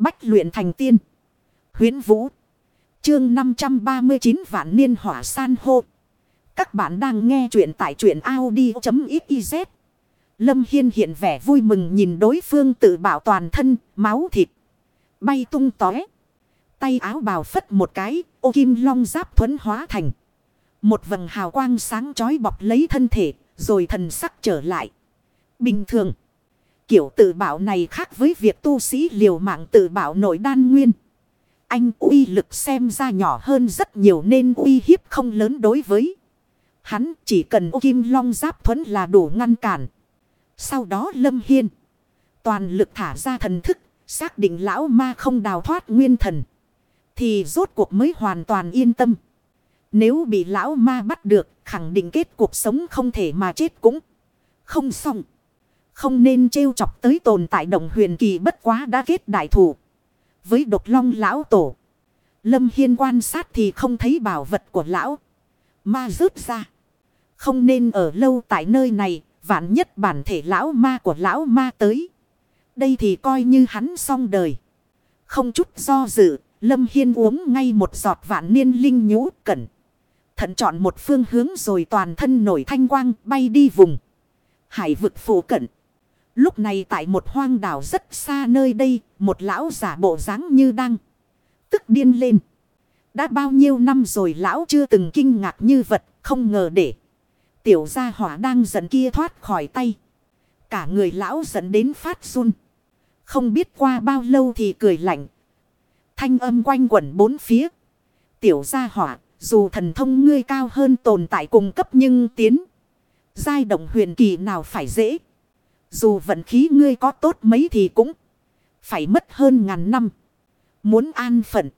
Bách luyện thành tiên. Huyến Vũ. Chương 539 Vạn Niên Hỏa San Hô. Các bạn đang nghe truyện tại truyện Audi.xyz. Lâm Hiên hiện vẻ vui mừng nhìn đối phương tự bảo toàn thân, máu thịt. Bay tung tóe. Tay áo bào phất một cái, ô kim long giáp thuẫn hóa thành. Một vầng hào quang sáng chói bọc lấy thân thể, rồi thần sắc trở lại. Bình thường. Kiểu tự bảo này khác với việc tu sĩ liều mạng tự bảo nội đan nguyên. Anh uy lực xem ra nhỏ hơn rất nhiều nên uy hiếp không lớn đối với. Hắn chỉ cần ô kim long giáp thuẫn là đủ ngăn cản. Sau đó Lâm Hiên. Toàn lực thả ra thần thức. Xác định lão ma không đào thoát nguyên thần. Thì rốt cuộc mới hoàn toàn yên tâm. Nếu bị lão ma bắt được. Khẳng định kết cuộc sống không thể mà chết cũng không xong. Không nên trêu chọc tới tồn tại đồng huyền kỳ bất quá đã kết đại thủ. Với độc long lão tổ. Lâm Hiên quan sát thì không thấy bảo vật của lão. Ma rớt ra. Không nên ở lâu tại nơi này. Vạn nhất bản thể lão ma của lão ma tới. Đây thì coi như hắn xong đời. Không chút do dự. Lâm Hiên uống ngay một giọt vạn niên linh nhũ cẩn. Thận chọn một phương hướng rồi toàn thân nổi thanh quang bay đi vùng. Hải vực phủ cận. Lúc này tại một hoang đảo rất xa nơi đây, một lão giả bộ dáng như đang tức điên lên. Đã bao nhiêu năm rồi lão chưa từng kinh ngạc như vật, không ngờ để. Tiểu gia hỏa đang giận kia thoát khỏi tay. Cả người lão giận đến phát run. Không biết qua bao lâu thì cười lạnh. Thanh âm quanh quẩn bốn phía. Tiểu gia hỏa, dù thần thông ngươi cao hơn tồn tại cùng cấp nhưng tiến. Giai động huyền kỳ nào phải dễ. Dù vận khí ngươi có tốt mấy thì cũng phải mất hơn ngàn năm. Muốn an phận.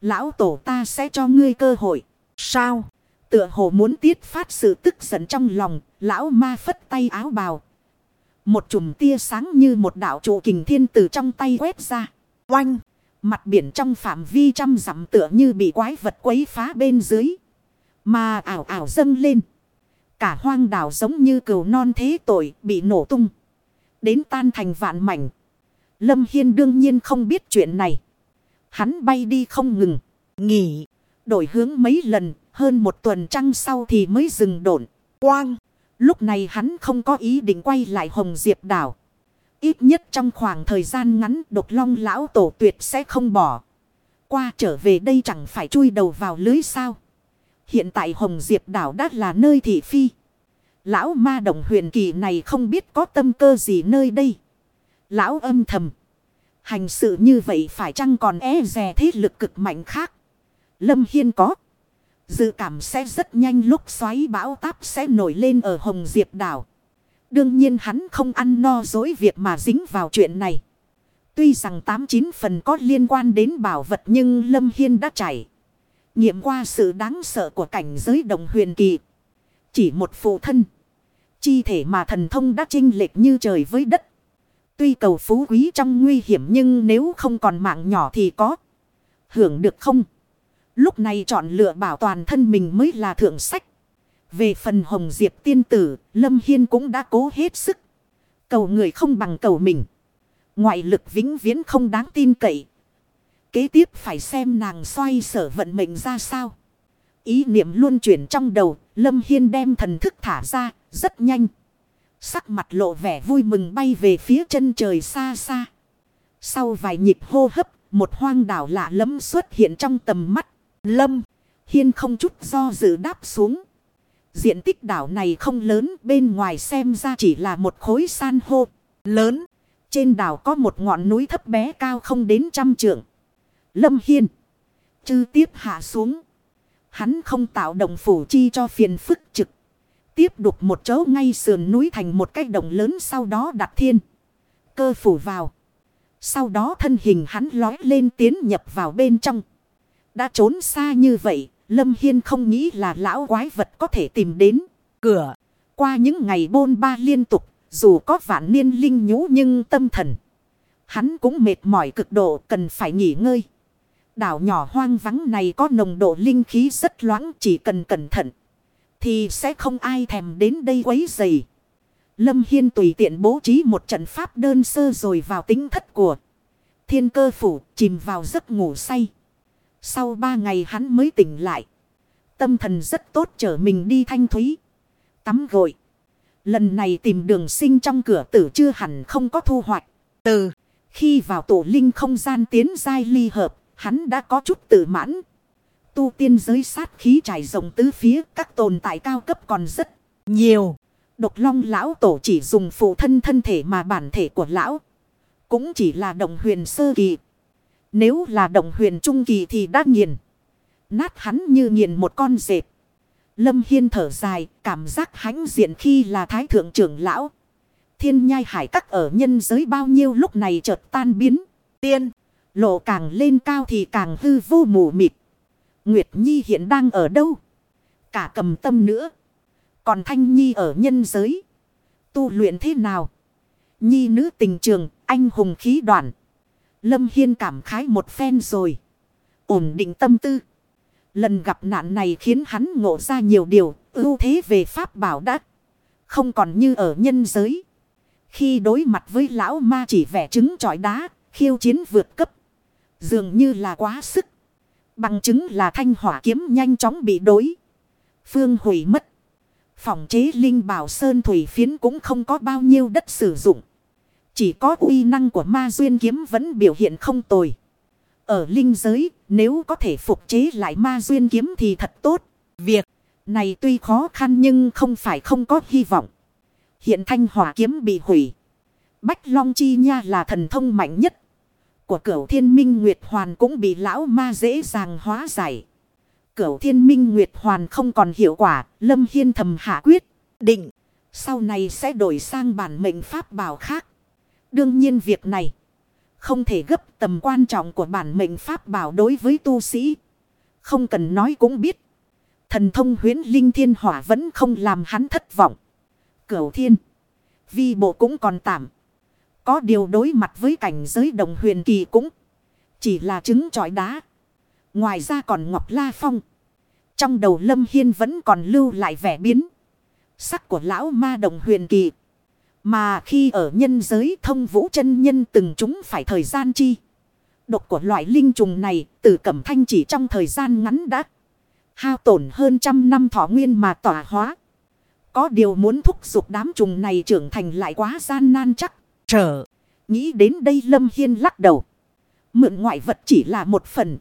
Lão tổ ta sẽ cho ngươi cơ hội. Sao? Tựa hồ muốn tiết phát sự tức giận trong lòng. Lão ma phất tay áo bào. Một chùm tia sáng như một đạo trụ kình thiên từ trong tay quét ra. Oanh! Mặt biển trong phạm vi trăm dặm tựa như bị quái vật quấy phá bên dưới. Mà ảo ảo dâng lên. Cả hoang đảo giống như cừu non thế tội bị nổ tung. Đến tan thành vạn mảnh. Lâm Hiên đương nhiên không biết chuyện này. Hắn bay đi không ngừng. Nghỉ. Đổi hướng mấy lần. Hơn một tuần trăng sau thì mới dừng đổn. Quang. Lúc này hắn không có ý định quay lại Hồng Diệp đảo. Ít nhất trong khoảng thời gian ngắn độc long lão tổ tuyệt sẽ không bỏ. Qua trở về đây chẳng phải chui đầu vào lưới sao. Hiện tại Hồng Diệp đảo đã là nơi thị phi. Lão ma đồng huyền kỳ này không biết có tâm cơ gì nơi đây. Lão âm thầm. Hành sự như vậy phải chăng còn e rè thế lực cực mạnh khác. Lâm Hiên có. Dự cảm sẽ rất nhanh lúc xoáy bão táp sẽ nổi lên ở Hồng Diệp đảo. Đương nhiên hắn không ăn no dối việc mà dính vào chuyện này. Tuy rằng 89 phần có liên quan đến bảo vật nhưng Lâm Hiên đã chảy. Nghiệm qua sự đáng sợ của cảnh giới đồng huyền kỳ. Chỉ một phụ thân. Chi thể mà thần thông đã trinh lệch như trời với đất. Tuy cầu phú quý trong nguy hiểm nhưng nếu không còn mạng nhỏ thì có. Hưởng được không? Lúc này chọn lựa bảo toàn thân mình mới là thượng sách. Về phần hồng diệp tiên tử, Lâm Hiên cũng đã cố hết sức. Cầu người không bằng cầu mình. Ngoại lực vĩnh viễn không đáng tin cậy. Kế tiếp phải xem nàng xoay sở vận mệnh ra sao. Ý niệm luôn chuyển trong đầu, Lâm Hiên đem thần thức thả ra, rất nhanh. Sắc mặt lộ vẻ vui mừng bay về phía chân trời xa xa. Sau vài nhịp hô hấp, một hoang đảo lạ lẫm xuất hiện trong tầm mắt. Lâm, Hiên không chút do dự đáp xuống. Diện tích đảo này không lớn, bên ngoài xem ra chỉ là một khối san hô lớn. Trên đảo có một ngọn núi thấp bé cao không đến trăm trượng. Lâm Hiên. Chư tiếp hạ xuống. Hắn không tạo động phủ chi cho phiền phức trực. Tiếp đục một chỗ ngay sườn núi thành một cái đồng lớn sau đó đặt thiên. Cơ phủ vào. Sau đó thân hình hắn lói lên tiến nhập vào bên trong. Đã trốn xa như vậy, Lâm Hiên không nghĩ là lão quái vật có thể tìm đến cửa. Qua những ngày bôn ba liên tục, dù có vạn niên linh nhũ nhưng tâm thần. Hắn cũng mệt mỏi cực độ cần phải nghỉ ngơi. Đảo nhỏ hoang vắng này có nồng độ linh khí rất loãng chỉ cần cẩn thận. Thì sẽ không ai thèm đến đây quấy dày. Lâm Hiên tùy tiện bố trí một trận pháp đơn sơ rồi vào tính thất của Thiên cơ phủ chìm vào giấc ngủ say. Sau ba ngày hắn mới tỉnh lại. Tâm thần rất tốt chở mình đi thanh thúy. Tắm gội. Lần này tìm đường sinh trong cửa tử chưa hẳn không có thu hoạch. Từ khi vào tổ linh không gian tiến dai ly hợp, hắn đã có chút tự mãn. Tu tiên giới sát khí trải rộng tứ phía, các tồn tại cao cấp còn rất nhiều. Độc long lão tổ chỉ dùng phụ thân thân thể mà bản thể của lão. Cũng chỉ là động huyền sơ kỳ. Nếu là động huyền trung kỳ thì đã nghiền. Nát hắn như nghiền một con dệt. Lâm Hiên thở dài, cảm giác hãnh diện khi là thái thượng trưởng lão. Thiên nhai hải các ở nhân giới bao nhiêu lúc này chợt tan biến. Tiên, lộ càng lên cao thì càng hư vô mù mịt. Nguyệt Nhi hiện đang ở đâu? Cả cầm tâm nữa. Còn Thanh Nhi ở nhân giới. Tu luyện thế nào? Nhi nữ tình trường, anh hùng khí đoạn. Lâm Hiên cảm khái một phen rồi. Ổn định tâm tư. Lần gặp nạn này khiến hắn ngộ ra nhiều điều, ưu thế về pháp bảo đắc. Không còn như ở nhân giới. Khi đối mặt với lão ma chỉ vẻ trứng trọi đá, khiêu chiến vượt cấp. Dường như là quá sức. Bằng chứng là thanh hỏa kiếm nhanh chóng bị đối. Phương hủy mất. Phòng chế linh bảo sơn thủy phiến cũng không có bao nhiêu đất sử dụng. Chỉ có uy năng của ma duyên kiếm vẫn biểu hiện không tồi. Ở linh giới, nếu có thể phục chế lại ma duyên kiếm thì thật tốt. Việc này tuy khó khăn nhưng không phải không có hy vọng. Hiện thanh hỏa kiếm bị hủy. Bách Long Chi Nha là thần thông mạnh nhất. Của cửu thiên minh Nguyệt Hoàn cũng bị lão ma dễ dàng hóa giải. Cửu thiên minh Nguyệt Hoàn không còn hiệu quả. Lâm Hiên thầm hạ quyết. Định. Sau này sẽ đổi sang bản mệnh pháp bảo khác. Đương nhiên việc này. Không thể gấp tầm quan trọng của bản mệnh pháp bảo đối với tu sĩ. Không cần nói cũng biết. Thần thông huyến linh thiên hỏa vẫn không làm hắn thất vọng. Cửu thiên. Vi bộ cũng còn tạm. Có điều đối mặt với cảnh giới đồng huyền kỳ cũng. Chỉ là trứng trọi đá. Ngoài ra còn Ngọc La Phong. Trong đầu Lâm Hiên vẫn còn lưu lại vẻ biến. Sắc của lão ma đồng huyền kỳ. Mà khi ở nhân giới thông vũ chân nhân từng chúng phải thời gian chi. Độc của loại linh trùng này từ cẩm thanh chỉ trong thời gian ngắn đã hao tổn hơn trăm năm thọ nguyên mà tỏa hóa. Có điều muốn thúc giục đám trùng này trưởng thành lại quá gian nan chắc. Trở. Nghĩ đến đây Lâm Hiên lắc đầu. Mượn ngoại vật chỉ là một phần.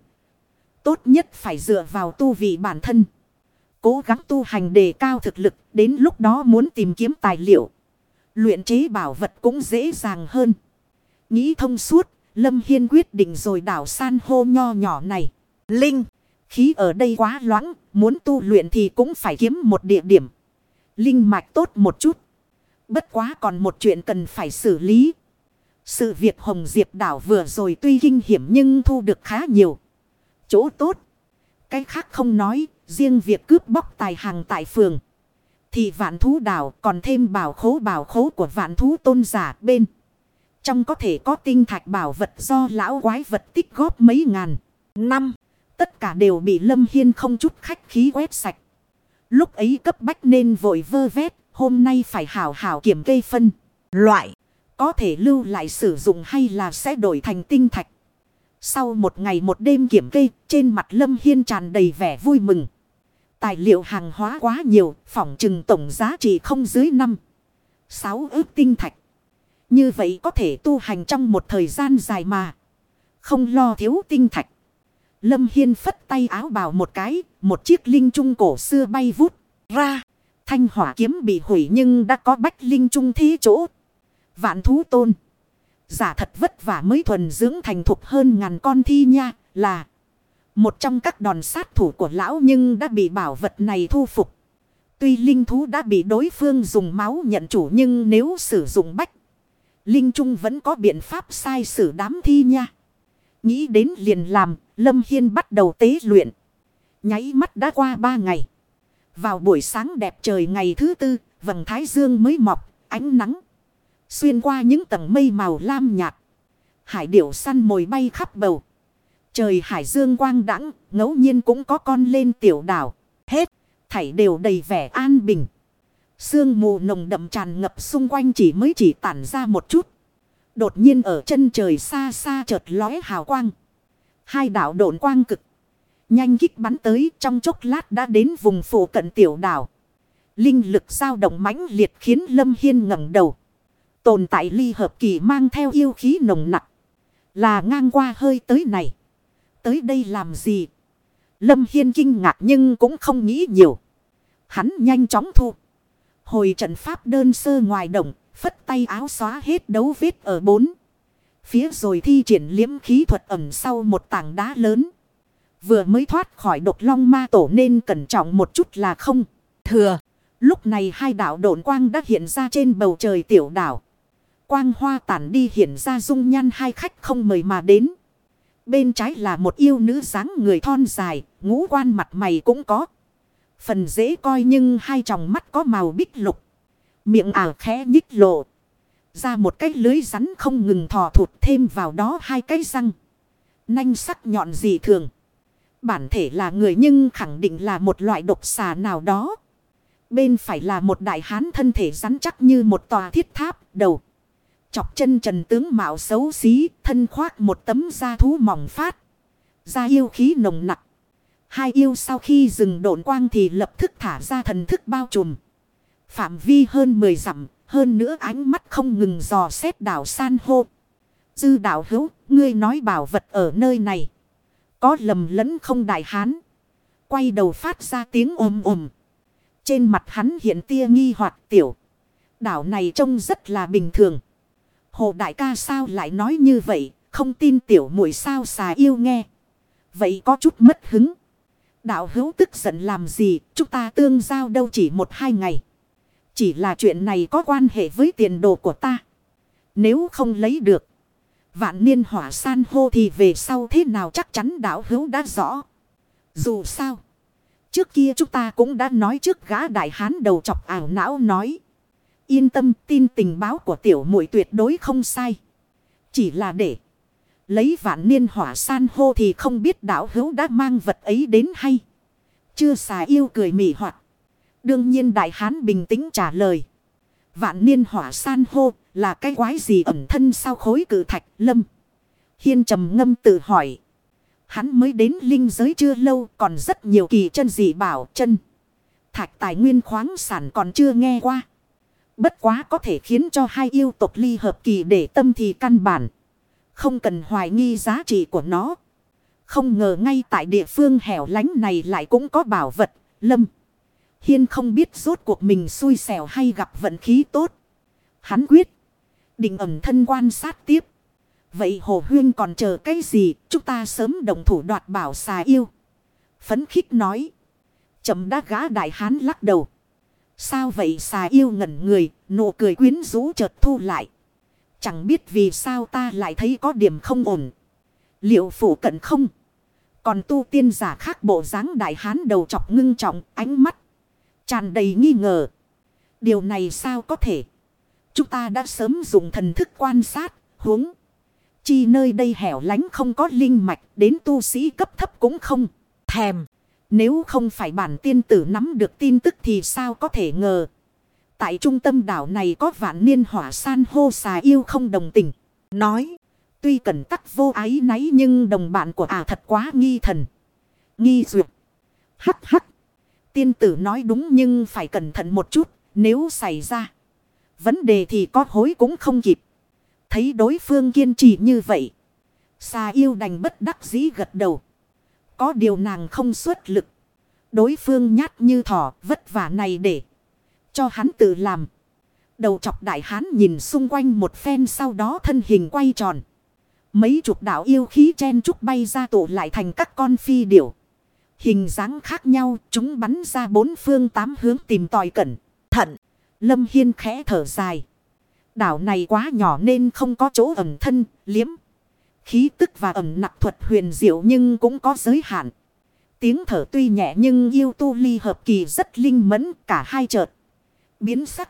Tốt nhất phải dựa vào tu vị bản thân. Cố gắng tu hành đề cao thực lực. Đến lúc đó muốn tìm kiếm tài liệu. Luyện chế bảo vật cũng dễ dàng hơn. Nghĩ thông suốt. Lâm Hiên quyết định rồi đảo san hô nho nhỏ này. Linh. Khí ở đây quá loãng. Muốn tu luyện thì cũng phải kiếm một địa điểm. Linh mạch tốt một chút. Bất quá còn một chuyện cần phải xử lý. Sự việc Hồng Diệp đảo vừa rồi tuy kinh hiểm nhưng thu được khá nhiều. Chỗ tốt. Cái khác không nói. Riêng việc cướp bóc tài hàng tại phường. Thì vạn thú đảo còn thêm bảo khố bảo khố của vạn thú tôn giả bên. Trong có thể có tinh thạch bảo vật do lão quái vật tích góp mấy ngàn năm. Tất cả đều bị Lâm Hiên không chút khách khí quét sạch. Lúc ấy cấp bách nên vội vơ vét. Hôm nay phải hảo hảo kiểm cây phân. Loại. Có thể lưu lại sử dụng hay là sẽ đổi thành tinh thạch. Sau một ngày một đêm kiểm cây trên mặt Lâm Hiên tràn đầy vẻ vui mừng. Tài liệu hàng hóa quá nhiều, phỏng trừng tổng giá trị không dưới năm sáu ước tinh thạch. Như vậy có thể tu hành trong một thời gian dài mà. Không lo thiếu tinh thạch. Lâm Hiên phất tay áo bào một cái, một chiếc linh trung cổ xưa bay vút ra. Thanh hỏa kiếm bị hủy nhưng đã có bách linh trung thế chỗ. Vạn thú tôn. Giả thật vất vả mới thuần dưỡng thành thục hơn ngàn con thi nha là. Một trong các đòn sát thủ của lão nhưng đã bị bảo vật này thu phục. Tuy linh thú đã bị đối phương dùng máu nhận chủ nhưng nếu sử dụng bách. Linh Trung vẫn có biện pháp sai sử đám thi nha. Nghĩ đến liền làm, Lâm Hiên bắt đầu tế luyện. Nháy mắt đã qua ba ngày. Vào buổi sáng đẹp trời ngày thứ tư, vầng thái dương mới mọc, ánh nắng. Xuyên qua những tầng mây màu lam nhạt. Hải điểu săn mồi bay khắp bầu. Trời hải dương quang đãng ngẫu nhiên cũng có con lên tiểu đảo. Hết, thảy đều đầy vẻ an bình. Sương mù nồng đậm tràn ngập xung quanh chỉ mới chỉ tản ra một chút. Đột nhiên ở chân trời xa xa chợt lóe hào quang. Hai đảo độn quang cực. Nhanh kích bắn tới trong chốc lát đã đến vùng phủ cận tiểu đảo. Linh lực dao động mãnh liệt khiến Lâm Hiên ngẩng đầu. Tồn tại ly hợp kỳ mang theo yêu khí nồng nặng. Là ngang qua hơi tới này. Tới đây làm gì? Lâm Hiên kinh ngạc nhưng cũng không nghĩ nhiều. Hắn nhanh chóng thu. Hồi trận pháp đơn sơ ngoài động, phất tay áo xóa hết đấu vết ở bốn. Phía rồi thi triển liếm khí thuật ẩm sau một tảng đá lớn. Vừa mới thoát khỏi độc long ma tổ nên cẩn trọng một chút là không. Thừa, lúc này hai đảo độn quang đã hiện ra trên bầu trời tiểu đảo. Quang hoa tản đi hiện ra dung nhan hai khách không mời mà đến. Bên trái là một yêu nữ dáng người thon dài, ngũ quan mặt mày cũng có. Phần dễ coi nhưng hai tròng mắt có màu bích lục. Miệng ảo khẽ nhích lộ. Ra một cái lưới rắn không ngừng thò thụt thêm vào đó hai cái răng. Nanh sắc nhọn dị thường. Bản thể là người nhưng khẳng định là một loại độc xà nào đó. Bên phải là một đại hán thân thể rắn chắc như một tòa thiết tháp đầu. Chọc chân trần tướng mạo xấu xí, thân khoác một tấm da thú mỏng phát. Da yêu khí nồng nặc. Hai yêu sau khi dừng độn quang thì lập tức thả ra thần thức bao trùm. Phạm vi hơn 10 dặm, hơn nữa ánh mắt không ngừng dò xét đảo san hô. Dư đảo hữu, ngươi nói bảo vật ở nơi này. Có lầm lẫn không đại hán. Quay đầu phát ra tiếng ồm ồm. Trên mặt hắn hiện tia nghi hoặc tiểu. Đảo này trông rất là bình thường. Hồ đại ca sao lại nói như vậy, không tin tiểu muội sao xà yêu nghe. Vậy có chút mất hứng. Đạo hữu tức giận làm gì, chúng ta tương giao đâu chỉ một hai ngày. Chỉ là chuyện này có quan hệ với tiền đồ của ta. Nếu không lấy được. Vạn niên hỏa san hô thì về sau thế nào chắc chắn đạo hữu đã rõ. Dù sao. Trước kia chúng ta cũng đã nói trước gã đại hán đầu chọc ảo não nói. Yên tâm, tin tình báo của tiểu muội tuyệt đối không sai. Chỉ là để lấy vạn niên hỏa san hô thì không biết đạo hữu đã mang vật ấy đến hay. Chưa xà yêu cười mỉ hoạt. Đương nhiên đại hán bình tĩnh trả lời. Vạn niên hỏa san hô là cái quái gì ẩn thân sau khối cử thạch lâm. Hiên trầm ngâm tự hỏi. Hắn mới đến linh giới chưa lâu còn rất nhiều kỳ chân dị bảo chân. Thạch tài nguyên khoáng sản còn chưa nghe qua. Bất quá có thể khiến cho hai yêu tộc ly hợp kỳ để tâm thì căn bản. Không cần hoài nghi giá trị của nó. Không ngờ ngay tại địa phương hẻo lánh này lại cũng có bảo vật, lâm. Hiên không biết rốt cuộc mình xui xẻo hay gặp vận khí tốt. Hắn quyết. Định ẩm thân quan sát tiếp. Vậy Hồ Huyên còn chờ cái gì? Chúng ta sớm đồng thủ đoạt bảo xà yêu. Phấn khích nói. Chậm đã gã đại hán lắc đầu. Sao vậy xà yêu ngẩn người, nụ cười quyến rũ chợt thu lại. Chẳng biết vì sao ta lại thấy có điểm không ổn. Liệu phủ cận không? Còn tu tiên giả khác bộ dáng đại hán đầu chọc ngưng trọng, ánh mắt. Tràn đầy nghi ngờ. Điều này sao có thể? Chúng ta đã sớm dùng thần thức quan sát, huống. Chi nơi đây hẻo lánh không có linh mạch, đến tu sĩ cấp thấp cũng không. Thèm. Nếu không phải bản tiên tử nắm được tin tức thì sao có thể ngờ. Tại trung tâm đảo này có vạn niên hỏa san hô xà yêu không đồng tình. Nói. Tuy cần tắc vô ái náy nhưng đồng bạn của ả thật quá nghi thần. Nghi duyệt. Hắc hắc. Tiên tử nói đúng nhưng phải cẩn thận một chút. Nếu xảy ra. Vấn đề thì có hối cũng không kịp. Thấy đối phương kiên trì như vậy. Xà yêu đành bất đắc dĩ gật đầu. Có điều nàng không xuất lực. Đối phương nhát như thỏ, vất vả này để cho hắn tự làm. Đầu chọc đại hán nhìn xung quanh một phen sau đó thân hình quay tròn. Mấy chục đạo yêu khí chen trúc bay ra tụ lại thành các con phi điểu. Hình dáng khác nhau, chúng bắn ra bốn phương tám hướng tìm tòi cẩn thận. Lâm Hiên khẽ thở dài. Đảo này quá nhỏ nên không có chỗ ẩm thân, liếm. Khí tức và ẩm nặng thuật huyền diệu nhưng cũng có giới hạn. Tiếng thở tuy nhẹ nhưng yêu tu ly hợp kỳ rất linh mẫn cả hai chợt. Biến sắc.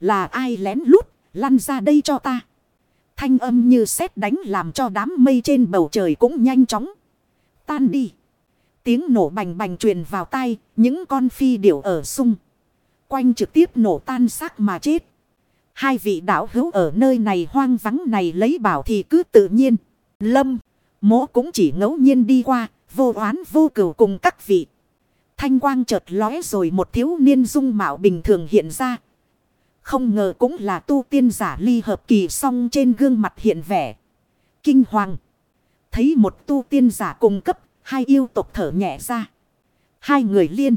Là ai lén lút, lăn ra đây cho ta. Thanh âm như sét đánh làm cho đám mây trên bầu trời cũng nhanh chóng. Tan đi. Tiếng nổ bành bành truyền vào tai, những con phi điểu ở sung. Quanh trực tiếp nổ tan xác mà chết. Hai vị đạo hữu ở nơi này hoang vắng này lấy bảo thì cứ tự nhiên. Lâm, mỗ cũng chỉ ngẫu nhiên đi qua, vô oán vô cửu cùng các vị. Thanh quang chợt lóe rồi một thiếu niên dung mạo bình thường hiện ra. Không ngờ cũng là tu tiên giả ly hợp kỳ song trên gương mặt hiện vẻ. Kinh hoàng. Thấy một tu tiên giả cùng cấp, hai yêu tộc thở nhẹ ra. Hai người liên.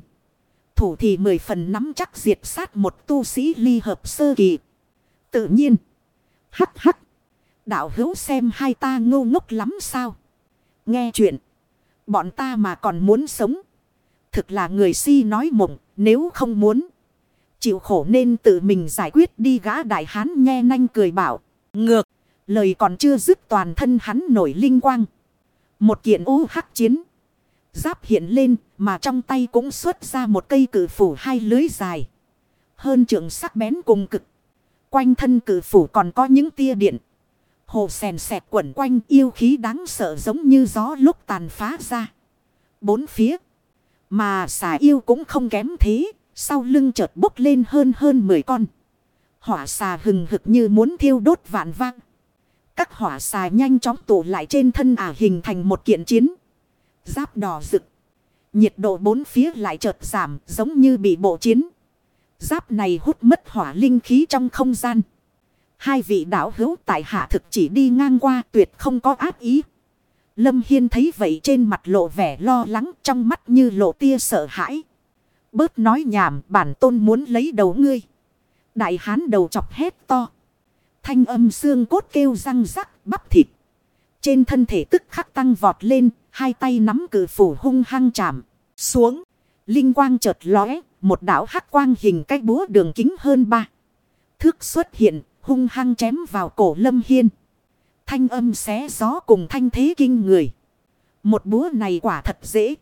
Thủ thì mười phần nắm chắc diệt sát một tu sĩ ly hợp sơ kỳ. Tự nhiên. Hắc hắc. Đạo hữu xem hai ta ngu ngốc lắm sao. Nghe chuyện. Bọn ta mà còn muốn sống. Thực là người si nói mộng. Nếu không muốn. Chịu khổ nên tự mình giải quyết đi gã đại hán nghe nanh cười bảo. Ngược. Lời còn chưa dứt toàn thân hắn nổi linh quang. Một kiện u hắc chiến. Giáp hiện lên, mà trong tay cũng xuất ra một cây cử phủ hai lưới dài. Hơn trường sắc bén cùng cực. Quanh thân cử phủ còn có những tia điện. Hồ sèn sẹt quẩn quanh, yêu khí đáng sợ giống như gió lúc tàn phá ra. Bốn phía. Mà xà yêu cũng không kém thế. Sau lưng chợt bốc lên hơn hơn 10 con. Hỏa xà hừng hực như muốn thiêu đốt vạn vang. Các hỏa xà nhanh chóng tụ lại trên thân ả hình thành một kiện chiến. Giáp đỏ rực. Nhiệt độ bốn phía lại chợt giảm giống như bị bộ chiến. Giáp này hút mất hỏa linh khí trong không gian. Hai vị đạo hữu tại hạ thực chỉ đi ngang qua tuyệt không có ác ý. Lâm Hiên thấy vậy trên mặt lộ vẻ lo lắng trong mắt như lộ tia sợ hãi. Bớt nói nhảm, bản tôn muốn lấy đầu ngươi. Đại hán đầu chọc hét to. Thanh âm xương cốt kêu răng rắc, bắp thịt. Trên thân thể tức khắc tăng vọt lên. Hai tay nắm cử phủ hung hăng chạm. Xuống. Linh quang chợt lóe. Một đảo hắc quang hình cái búa đường kính hơn ba. Thước xuất hiện. Hung hăng chém vào cổ lâm hiên. Thanh âm xé gió cùng thanh thế kinh người. Một búa này quả thật dễ.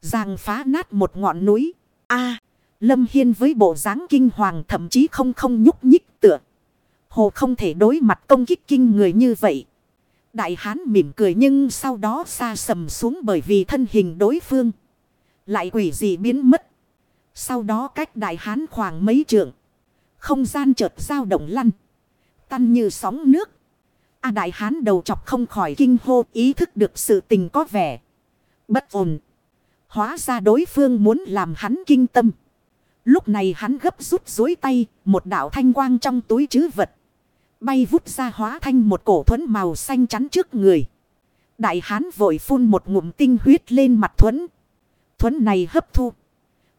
Giang phá nát một ngọn núi. a, Lâm Hiên với bộ dáng kinh hoàng thậm chí không không nhúc nhích tựa. Hồ không thể đối mặt công kích kinh người như vậy. Đại hán mỉm cười nhưng sau đó xa sầm xuống bởi vì thân hình đối phương. Lại quỷ gì biến mất. Sau đó cách đại hán khoảng mấy trượng. Không gian chợt dao động lăn. Tăn như sóng nước. A đại hán đầu chọc không khỏi kinh hô ý thức được sự tình có vẻ. Bất ổn. Hóa ra đối phương muốn làm hắn kinh tâm. Lúc này hắn gấp rút dối tay. Một đạo thanh quang trong túi chứ vật. Bay vút ra hóa thành một cổ thuẫn màu xanh chắn trước người. Đại hán vội phun một ngụm tinh huyết lên mặt thuẫn. Thuẫn này hấp thu.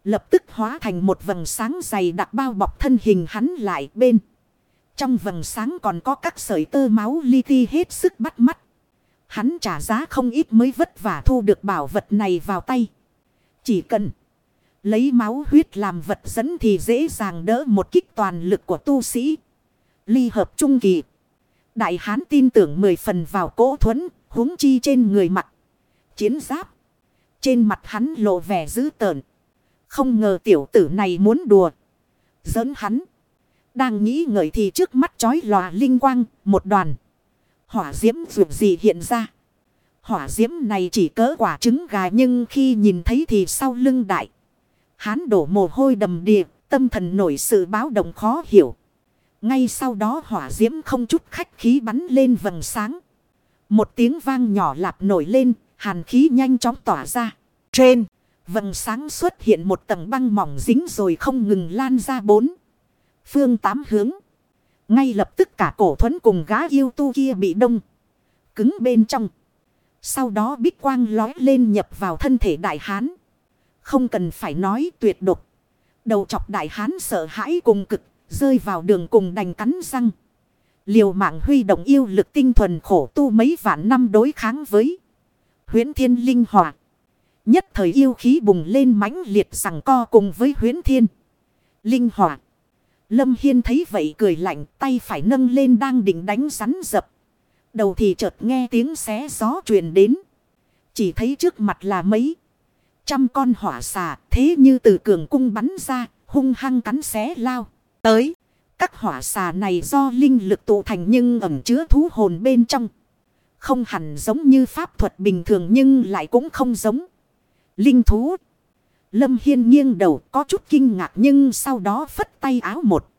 Lập tức hóa thành một vầng sáng dày đặc bao bọc thân hình hắn lại bên. Trong vầng sáng còn có các sợi tơ máu li ti hết sức bắt mắt. Hắn trả giá không ít mới vất vả thu được bảo vật này vào tay. Chỉ cần lấy máu huyết làm vật dẫn thì dễ dàng đỡ một kích toàn lực của tu sĩ. Ly hợp trung kỳ. Đại hán tin tưởng mười phần vào cỗ thuẫn, huống chi trên người mặt. Chiến giáp. Trên mặt hắn lộ vẻ dữ tợn. Không ngờ tiểu tử này muốn đùa. Giỡn hắn. Đang nghĩ ngợi thì trước mắt chói lòa linh quang, một đoàn. Hỏa diễm vượt gì hiện ra. Hỏa diễm này chỉ cỡ quả trứng gà nhưng khi nhìn thấy thì sau lưng đại. Hán đổ mồ hôi đầm địa, tâm thần nổi sự báo động khó hiểu. Ngay sau đó hỏa diễm không chút khách khí bắn lên vầng sáng. Một tiếng vang nhỏ lạp nổi lên, hàn khí nhanh chóng tỏa ra. Trên, vầng sáng xuất hiện một tầng băng mỏng dính rồi không ngừng lan ra bốn. Phương tám hướng. Ngay lập tức cả cổ thuẫn cùng gá yêu tu kia bị đông. Cứng bên trong. Sau đó bích quang lói lên nhập vào thân thể đại hán. Không cần phải nói tuyệt độc. Đầu chọc đại hán sợ hãi cùng cực Rơi vào đường cùng đành cắn răng. Liều mạng huy động yêu lực tinh thuần khổ tu mấy vạn năm đối kháng với huyến thiên linh hỏa. Nhất thời yêu khí bùng lên mãnh liệt rằng co cùng với huyến thiên. Linh hỏa. Lâm Hiên thấy vậy cười lạnh, tay phải nâng lên đang định đánh rắn dập. Đầu thì chợt nghe tiếng xé gió truyền đến. Chỉ thấy trước mặt là mấy. Trăm con hỏa xà, thế như từ cường cung bắn ra, hung hăng cắn xé lao. Tới, các hỏa xà này do linh lực tụ thành nhưng ẩm chứa thú hồn bên trong. Không hẳn giống như pháp thuật bình thường nhưng lại cũng không giống. Linh thú. Lâm Hiên nghiêng đầu có chút kinh ngạc nhưng sau đó phất tay áo một.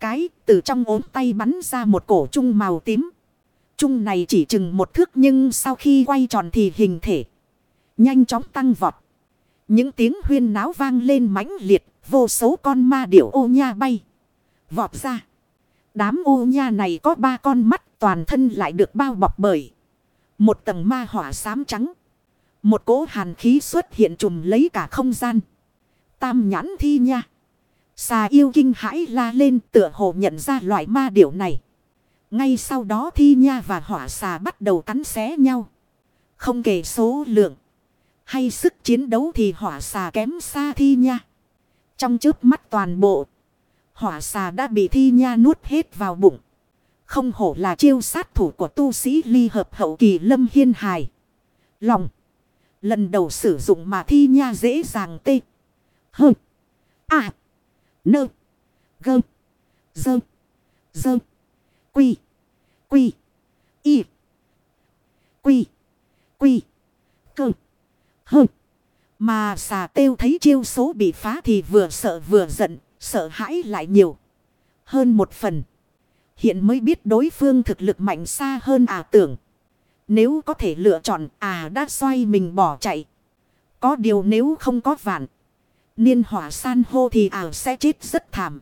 cái từ trong ốm tay bắn ra một cổ trung màu tím. Trung này chỉ chừng một thước nhưng sau khi quay tròn thì hình thể nhanh chóng tăng vọt. Những tiếng huyên náo vang lên mãnh liệt, vô số con ma điểu ô nha bay. Vọt ra. Đám ô nha này có ba con mắt toàn thân lại được bao bọc bởi. Một tầng ma hỏa xám trắng. Một cỗ hàn khí xuất hiện trùm lấy cả không gian. Tam nhãn thi nha. Xà yêu kinh hãi la lên tựa hồ nhận ra loại ma điểu này. Ngay sau đó thi nha và hỏa xà bắt đầu cắn xé nhau. Không kể số lượng. Hay sức chiến đấu thì hỏa xà kém xa thi nha. Trong trước mắt toàn bộ. Hỏa xà đã bị thi nha nuốt hết vào bụng. Không hổ là chiêu sát thủ của tu sĩ ly hợp hậu kỳ lâm hiên hài. Lòng. Lần đầu sử dụng mà thi nha dễ dàng tê. Hơ. À. Nơ. Gơ. Dơ. Dơ. Quy. Quy. Y. Quy. Quy. Cơ. Hơ. Mà xà têu thấy chiêu số bị phá thì vừa sợ vừa giận. Sợ hãi lại nhiều. Hơn một phần. Hiện mới biết đối phương thực lực mạnh xa hơn à tưởng. Nếu có thể lựa chọn à đã xoay mình bỏ chạy. Có điều nếu không có vạn. Niên hỏa san hô thì à sẽ chết rất thảm.